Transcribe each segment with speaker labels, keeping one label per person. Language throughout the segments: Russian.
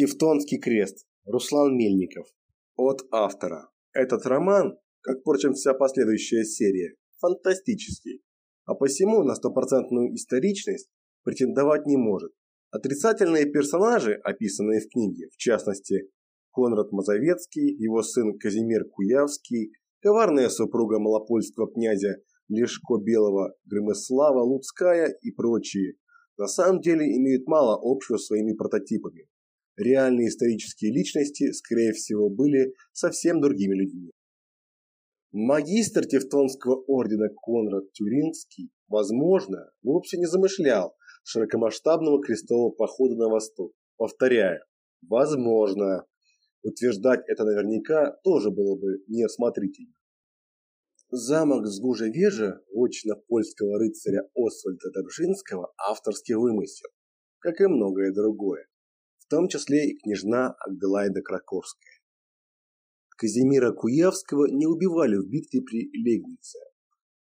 Speaker 1: Тевтонский крест. Руслан Мельников. От автора. Этот роман, как, впрочем, вся последующая серия, фантастический, а посему на стопроцентную историчность претендовать не может. Отрицательные персонажи, описанные в книге, в частности, Конрад Мазовецкий, его сын Казимир Куявский, коварная супруга малопольского князя Лешко Белого, Громыслава Луцкая и прочие, на самом деле имеют мало общего с своими прототипами. Реальные исторические личности, скорее всего, были совсем другими людьми. Магистр Тевтонского ордена Конрад Тюринский, возможно, вовсе не замышлял широкомасштабного крестового похода на восток. Повторяю, возможно. Утверждать это наверняка тоже было бы неосмотрительно. Замок Сгужа-Вежа, вотчина польского рыцаря Освальда Добжинского, авторский вымысел, как и многое другое, в том числе и княжна Аделаида Краковская. Казимира Куявского не убивали в битве при Легнице,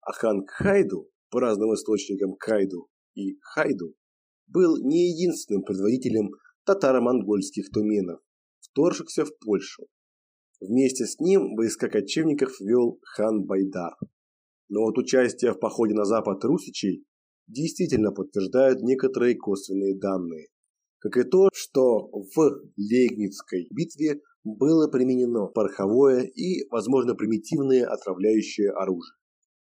Speaker 1: а хан Кхайду, по разным источникам Кайду и Хайду, был не единственным предводителем татаро-монгольских туменов, вторгшихся в Польшу. Вместе с ним войска кочевников вел хан Байдар. Но вот участие в походе на запад русичей действительно подтверждают некоторые косвенные данные. Как и то, что в Легницкой битве было применено пороховое и, возможно, примитивное отравляющее оружие.